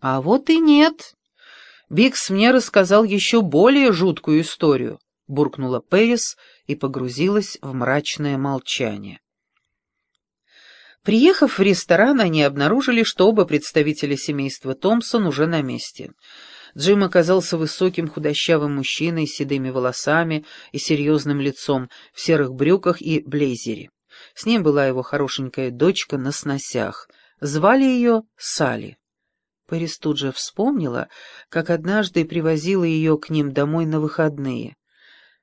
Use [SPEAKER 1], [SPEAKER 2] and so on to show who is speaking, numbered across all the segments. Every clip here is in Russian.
[SPEAKER 1] А вот и нет. Бикс мне рассказал еще более жуткую историю, буркнула Пэрис и погрузилась в мрачное молчание. Приехав в ресторан, они обнаружили, что оба представителя семейства Томпсон уже на месте. Джим оказался высоким худощавым мужчиной с седыми волосами и серьезным лицом, в серых брюках и блейзере. С ним была его хорошенькая дочка на сносях. Звали ее Салли. Пэрис тут же вспомнила, как однажды привозила ее к ним домой на выходные.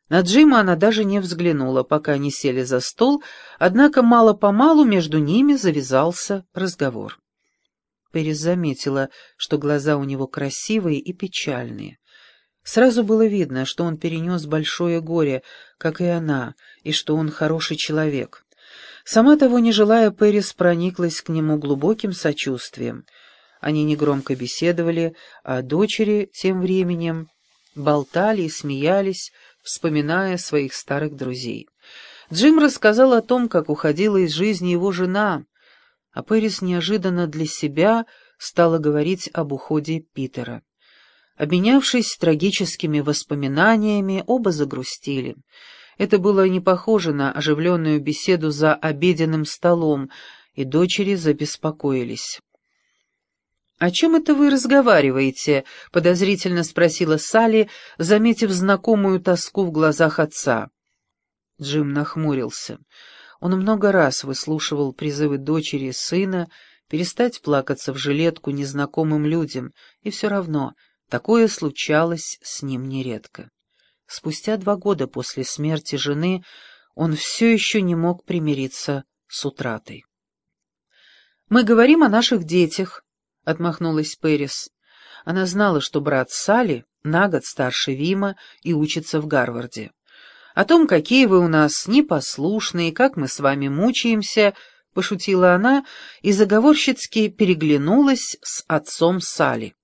[SPEAKER 1] На Джима она даже не взглянула, пока они сели за стол, однако мало-помалу между ними завязался разговор. Пэрис заметила, что глаза у него красивые и печальные. Сразу было видно, что он перенес большое горе, как и она, и что он хороший человек. Сама того не желая, Пэрис прониклась к нему глубоким сочувствием. Они негромко беседовали, а дочери тем временем болтали и смеялись, вспоминая своих старых друзей. Джим рассказал о том, как уходила из жизни его жена, а Пэрис неожиданно для себя стала говорить об уходе Питера. Обменявшись трагическими воспоминаниями, оба загрустили. Это было не похоже на оживленную беседу за обеденным столом, и дочери забеспокоились. «О чем это вы разговариваете?» — подозрительно спросила Салли, заметив знакомую тоску в глазах отца. Джим нахмурился. Он много раз выслушивал призывы дочери и сына перестать плакаться в жилетку незнакомым людям, и все равно такое случалось с ним нередко. Спустя два года после смерти жены он все еще не мог примириться с утратой. «Мы говорим о наших детях», отмахнулась Пэрис. Она знала, что брат Салли на год старше Вима и учится в Гарварде. О том, какие вы у нас непослушные, как мы с вами мучаемся, пошутила она и заговорщицки переглянулась с отцом Салли.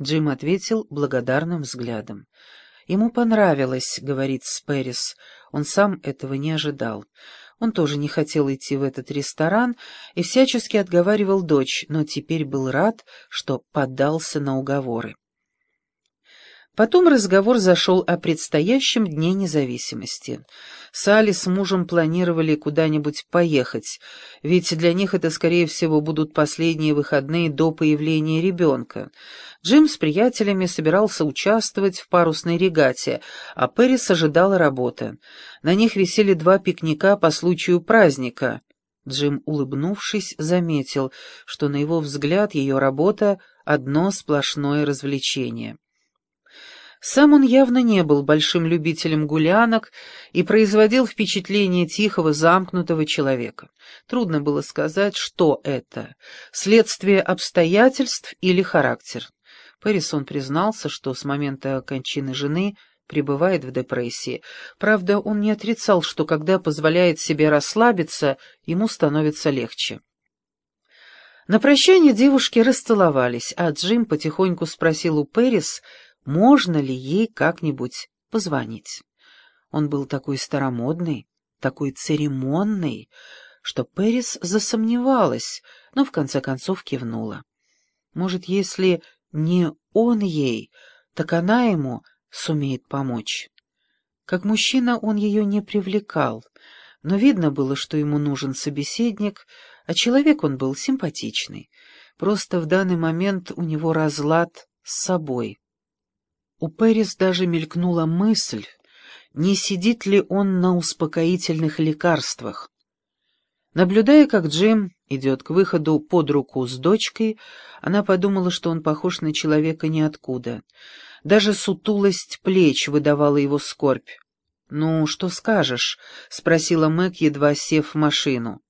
[SPEAKER 1] Джим ответил благодарным взглядом. Ему понравилось говорить с он сам этого не ожидал. Он тоже не хотел идти в этот ресторан и всячески отговаривал дочь, но теперь был рад, что поддался на уговоры. Потом разговор зашел о предстоящем Дне независимости. Салли с мужем планировали куда-нибудь поехать, ведь для них это, скорее всего, будут последние выходные до появления ребенка. Джим с приятелями собирался участвовать в парусной регате, а Пэрис ожидала работы. На них висели два пикника по случаю праздника. Джим, улыбнувшись, заметил, что на его взгляд ее работа — одно сплошное развлечение. Сам он явно не был большим любителем гулянок и производил впечатление тихого, замкнутого человека. Трудно было сказать, что это — следствие обстоятельств или характер. Пэрисон признался, что с момента кончины жены пребывает в депрессии. Правда, он не отрицал, что когда позволяет себе расслабиться, ему становится легче. На прощание девушки расцеловались, а Джим потихоньку спросил у Пэрис, можно ли ей как-нибудь позвонить. Он был такой старомодный, такой церемонный, что Пэрис засомневалась, но в конце концов кивнула. Может, если не он ей, так она ему сумеет помочь. Как мужчина он ее не привлекал, но видно было, что ему нужен собеседник, а человек он был симпатичный. Просто в данный момент у него разлад с собой. У Пэрис даже мелькнула мысль, не сидит ли он на успокоительных лекарствах. Наблюдая, как Джим идет к выходу под руку с дочкой, она подумала, что он похож на человека ниоткуда. Даже сутулость плеч выдавала его скорбь. «Ну, что скажешь?» — спросила Мэг, едва сев в машину.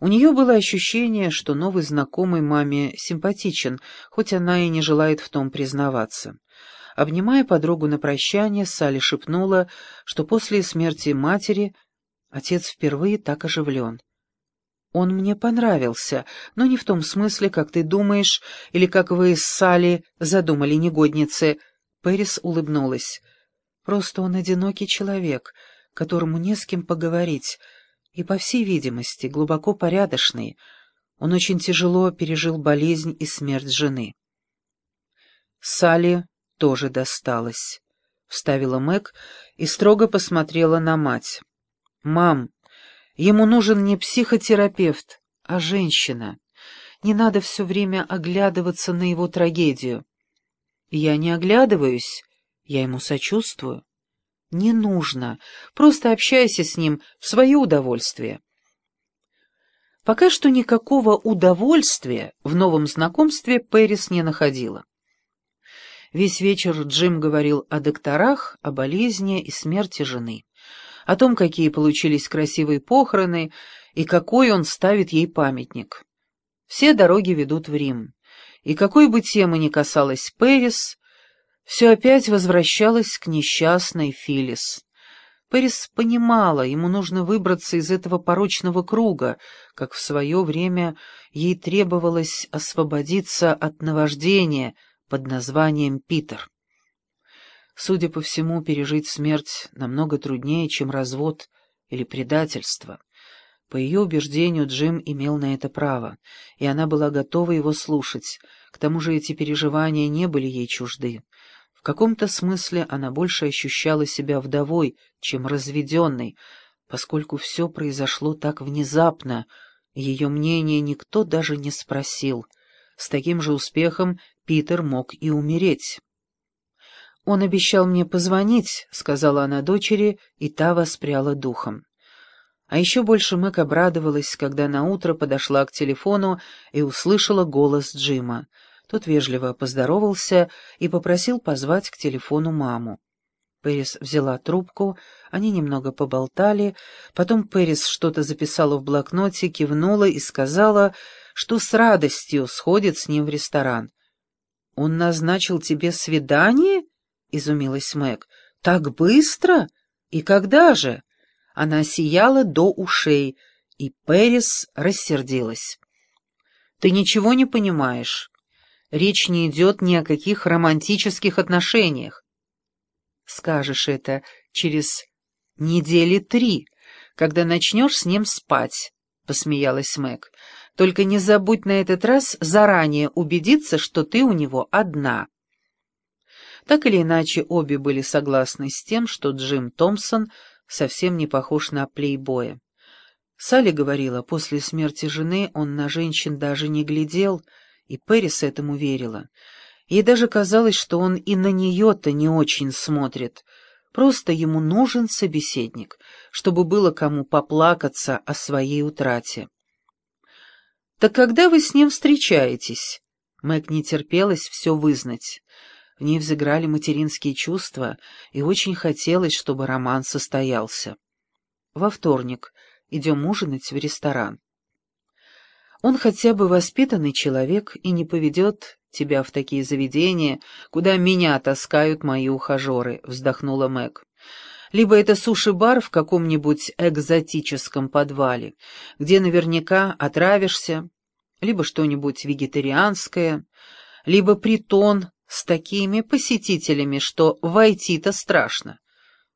[SPEAKER 1] У нее было ощущение, что новый знакомый маме симпатичен, хоть она и не желает в том признаваться. Обнимая подругу на прощание, Салли шепнула, что после смерти матери отец впервые так оживлен. «Он мне понравился, но не в том смысле, как ты думаешь, или как вы с Салли задумали, негодницы». Пэрис улыбнулась. «Просто он одинокий человек, которому не с кем поговорить» и, по всей видимости, глубоко порядочный. Он очень тяжело пережил болезнь и смерть жены. Салли тоже досталось, — вставила Мэг и строго посмотрела на мать. «Мам, ему нужен не психотерапевт, а женщина. Не надо все время оглядываться на его трагедию». «Я не оглядываюсь, я ему сочувствую». «Не нужно, просто общайся с ним в свое удовольствие». Пока что никакого удовольствия в новом знакомстве Пэрис не находила. Весь вечер Джим говорил о докторах, о болезни и смерти жены, о том, какие получились красивые похороны и какой он ставит ей памятник. Все дороги ведут в Рим, и какой бы темы ни касалась Пэрис, все опять возвращалось к несчастной Филис. Пэрис понимала, ему нужно выбраться из этого порочного круга, как в свое время ей требовалось освободиться от наваждения под названием Питер. Судя по всему, пережить смерть намного труднее, чем развод или предательство. По ее убеждению, Джим имел на это право, и она была готова его слушать. К тому же эти переживания не были ей чужды. Каком-то смысле она больше ощущала себя вдовой, чем разведенной, поскольку все произошло так внезапно, ее мнение никто даже не спросил. С таким же успехом Питер мог и умереть. «Он обещал мне позвонить», — сказала она дочери, и та воспряла духом. А еще больше Мэг обрадовалась, когда наутро подошла к телефону и услышала голос Джима. Тот вежливо поздоровался и попросил позвать к телефону маму. Пэрис взяла трубку, они немного поболтали, потом Пэрис что-то записала в блокноте, кивнула и сказала, что с радостью сходит с ним в ресторан. «Он назначил тебе свидание?» — изумилась Мэг. «Так быстро? И когда же?» Она сияла до ушей, и Пэрис рассердилась. «Ты ничего не понимаешь. Речь не идет ни о каких романтических отношениях. Скажешь это через недели три, когда начнешь с ним спать», — посмеялась Мэг. «Только не забудь на этот раз заранее убедиться, что ты у него одна». Так или иначе, обе были согласны с тем, что Джим Томпсон совсем не похож на плейбоя. Салли говорила, после смерти жены он на женщин даже не глядел, и Пэрис этому верила. Ей даже казалось, что он и на нее-то не очень смотрит. Просто ему нужен собеседник, чтобы было кому поплакаться о своей утрате. «Так когда вы с ним встречаетесь?» Мэг не терпелась все вызнать. В ней взыграли материнские чувства, и очень хотелось, чтобы роман состоялся. Во вторник идем ужинать в ресторан. Он хотя бы воспитанный человек и не поведет тебя в такие заведения, куда меня таскают мои ухажеры», — вздохнула Мэг. «Либо это суши-бар в каком-нибудь экзотическом подвале, где наверняка отравишься, либо что-нибудь вегетарианское, либо притон с такими посетителями, что войти-то страшно.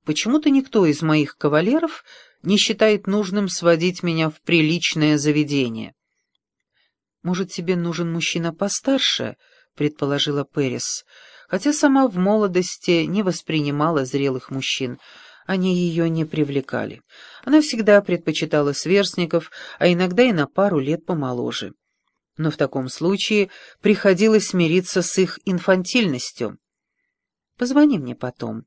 [SPEAKER 1] Почему-то никто из моих кавалеров не считает нужным сводить меня в приличное заведение. «Может, тебе нужен мужчина постарше?» — предположила Пэрис, хотя сама в молодости не воспринимала зрелых мужчин. Они ее не привлекали. Она всегда предпочитала сверстников, а иногда и на пару лет помоложе но в таком случае приходилось смириться с их инфантильностью. «Позвони мне потом»,